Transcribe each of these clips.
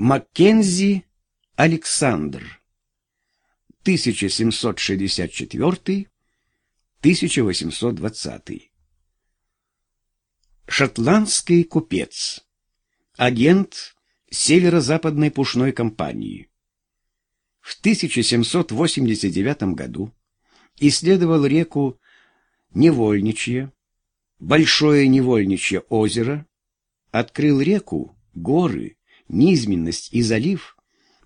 Маккензи Александр. 1764-1820 Шотландский купец. Агент Северо-Западной пушной компании. В 1789 году исследовал реку Невольничье, Большое Невольничье озеро, открыл реку, горы, низменность и залив,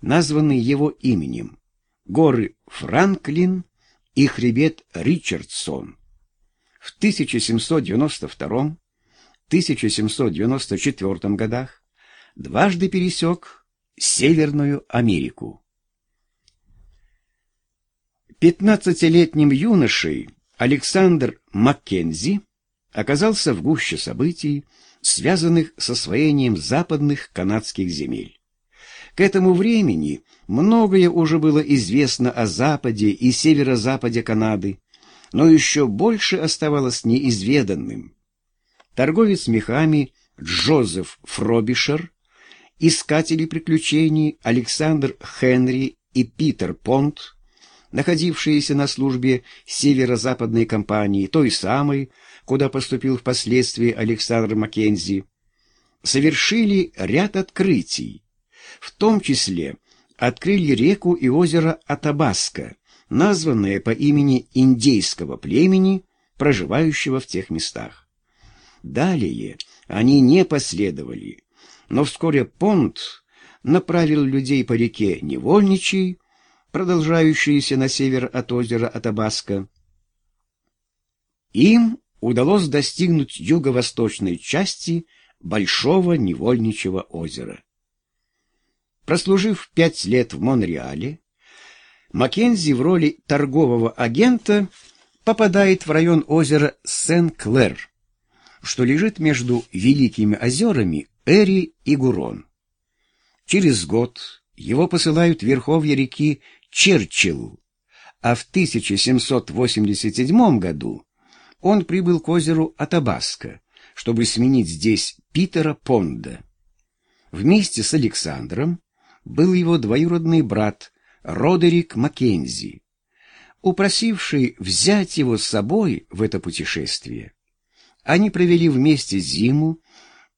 названный его именем, горы Франклин и хребет Ричардсон. В 1792-1794 годах дважды пересек Северную Америку. Пятнадцатилетним юношей Александр Маккензи оказался в гуще событий, связанных с освоением западных канадских земель. К этому времени многое уже было известно о западе и северо-западе Канады, но еще больше оставалось неизведанным. Торговец мехами Джозеф Фробишер, искатели приключений Александр Хенри и Питер Понт, находившиеся на службе северо-западной компании, той самой, куда поступил впоследствии Александр Маккензи, совершили ряд открытий, в том числе открыли реку и озеро Атабаска, названное по имени индейского племени, проживающего в тех местах. Далее они не последовали, но вскоре Понт направил людей по реке Невольничий, продолжающейся на север от озера Атабаска. Им удалось достигнуть юго-восточной части Большого Невольничьего озера. Прослужив пять лет в Монреале, Маккензи в роли торгового агента попадает в район озера Сен-Клэр, что лежит между Великими озерами Эри и Гурон. Через год его посылают в верховье реки Черчилл, а в 1787 году он прибыл к озеру Атабаска, чтобы сменить здесь Питера Понда. Вместе с Александром был его двоюродный брат Родерик Маккензи, упросивший взять его с собой в это путешествие. Они провели вместе зиму,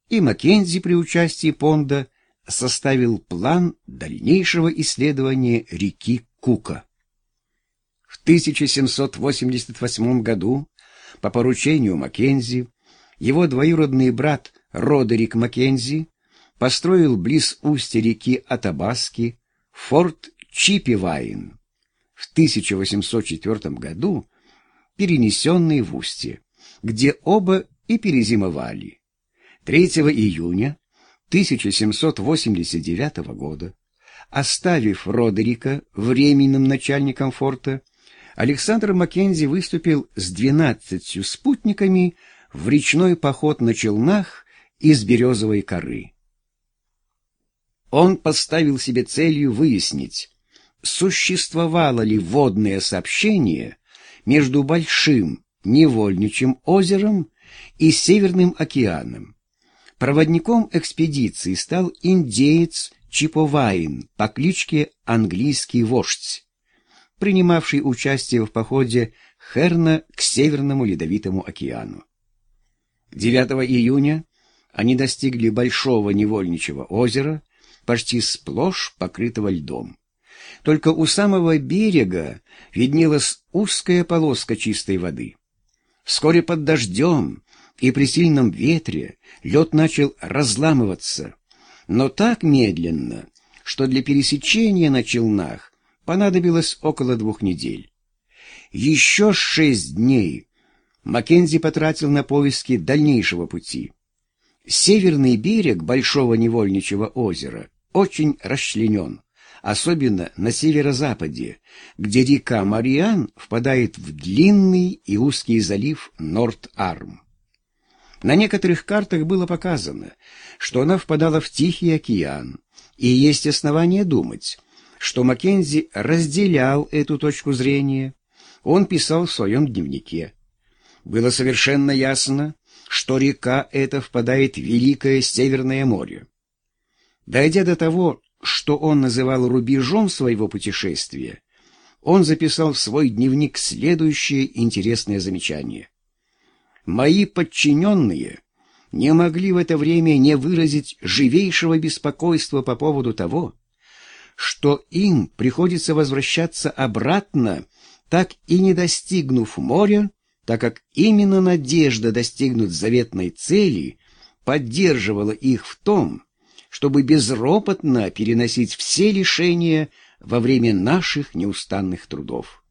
и Маккензи при участии Понда составил план дальнейшего исследования реки Кука. В 1788 году по поручению Маккензи, его двоюродный брат Родерик Маккензи построил близ устья реки Атабаски форт Чипивайн, в 1804 году перенесенный в устье, где оба и перезимовали. 3 июня 1789 года, оставив Родерика временным начальником форта, Александр Маккензи выступил с двенадцатью спутниками в речной поход на челнах из березовой коры. Он поставил себе целью выяснить, существовало ли водное сообщение между Большим Невольничьим озером и Северным океаном. Проводником экспедиции стал индеец Чиповайн по кличке Английский вождь принимавший участие в походе Херна к Северному Ледовитому океану. 9 июня они достигли Большого Невольничьего озера, почти сплошь покрытого льдом. Только у самого берега виднелась узкая полоска чистой воды. Вскоре под дождем и при сильном ветре лед начал разламываться, но так медленно, что для пересечения на челнах понадобилось около двух недель. Еще шесть дней Маккензи потратил на поиски дальнейшего пути. Северный берег Большого Невольничьего озера очень расчленен, особенно на северо-западе, где река Мариан впадает в длинный и узкий залив Норт-Арм. На некоторых картах было показано, что она впадала в Тихий океан, и есть основания думать, что Маккензи разделял эту точку зрения. Он писал в своем дневнике. Было совершенно ясно, что река эта впадает в Великое Северное море. Дойдя до того, что он называл рубежом своего путешествия, он записал в свой дневник следующее интересное замечание. «Мои подчиненные не могли в это время не выразить живейшего беспокойства по поводу того, что им приходится возвращаться обратно, так и не достигнув моря, так как именно надежда достигнуть заветной цели поддерживала их в том, чтобы безропотно переносить все лишения во время наших неустанных трудов.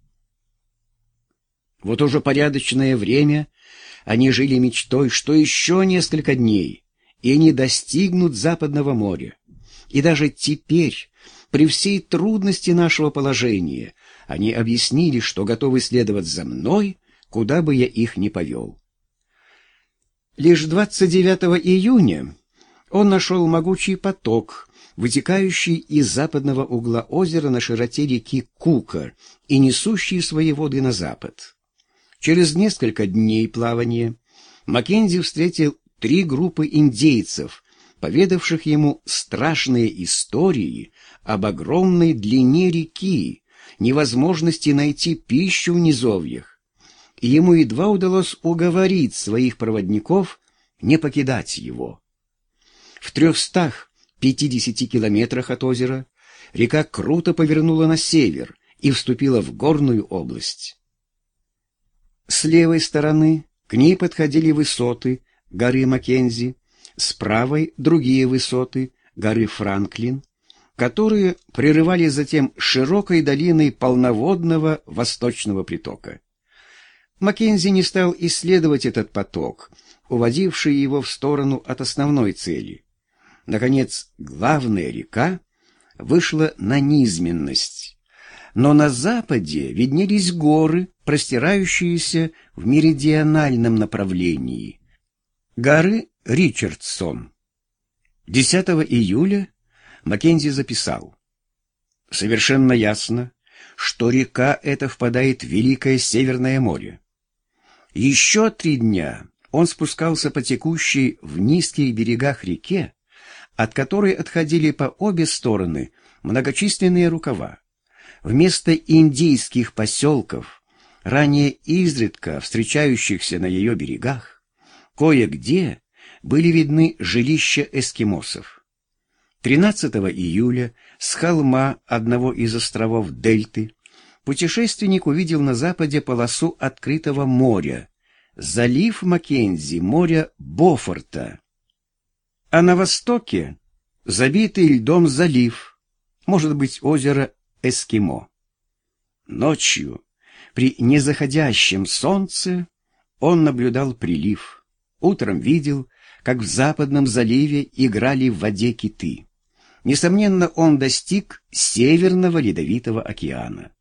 Вот уже порядочное время они жили мечтой, что еще несколько дней, и они достигнут Западного моря. И даже теперь, при всей трудности нашего положения, они объяснили, что готовы следовать за мной, куда бы я их ни повел. Лишь 29 июня он нашел могучий поток, вытекающий из западного угла озера на широте реки Кука и несущий свои воды на запад. Через несколько дней плавания Маккензи встретил три группы индейцев, поведавших ему страшные истории об огромной длине реки, невозможности найти пищу в низовьях, и ему едва удалось уговорить своих проводников не покидать его. В трехстах пятидесяти километрах от озера река круто повернула на север и вступила в горную область. С левой стороны к ней подходили высоты горы Маккензи, с правой — другие высоты горы Франклин, которые прерывали затем широкой долиной полноводного восточного притока. Маккензи не стал исследовать этот поток, уводивший его в сторону от основной цели. Наконец, главная река вышла на низменность, но на западе виднелись горы, простирающиеся в меридиональном направлении. Горы Ричардсон. 10 июля Маккензи записал. Совершенно ясно, что река эта впадает в Великое Северное море. Еще три дня он спускался по текущей в низких берегах реке, от которой отходили по обе стороны многочисленные рукава. Вместо индийских поселков, ранее изредка встречающихся на ее берегах, кое-где были видны жилища эскимосов. 13 июля с холма одного из островов Дельты путешественник увидел на западе полосу открытого моря, залив Маккензи, море Бофорта. А на востоке забитый льдом залив, может быть, озеро Эскимо. Ночью, при незаходящем солнце, он наблюдал прилив. Утром видел, как в западном заливе играли в воде киты. Несомненно, он достиг Северного Ледовитого океана.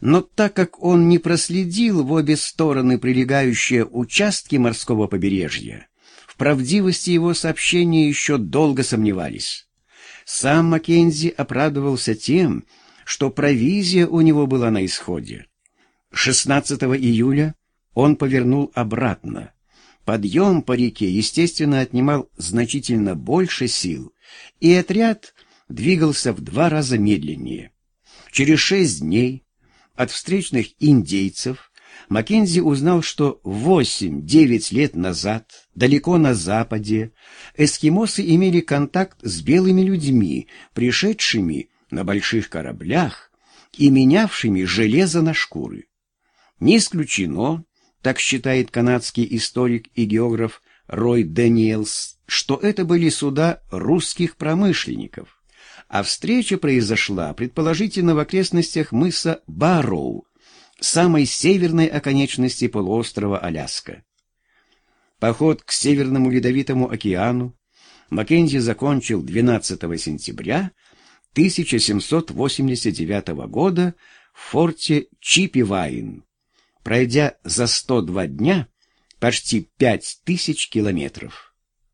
Но так как он не проследил в обе стороны прилегающие участки морского побережья, в правдивости его сообщения еще долго сомневались. Сам Маккензи оправдывался тем, что провизия у него была на исходе. 16 июля он повернул обратно. Подъем по реке, естественно, отнимал значительно больше сил, и отряд двигался в два раза медленнее. Через шесть дней от встречных индейцев Маккензи узнал, что восемь-девять лет назад, далеко на западе, эскимосы имели контакт с белыми людьми, пришедшими на больших кораблях и менявшими железо на шкуры. Не исключено, так считает канадский историк и географ Рой Дэниелс, что это были суда русских промышленников а встреча произошла, предположительно, в окрестностях мыса Барроу, самой северной оконечности полуострова Аляска. Поход к Северному Ледовитому океану Маккензи закончил 12 сентября 1789 года в форте Чипивайн, пройдя за 102 дня почти 5000 километров.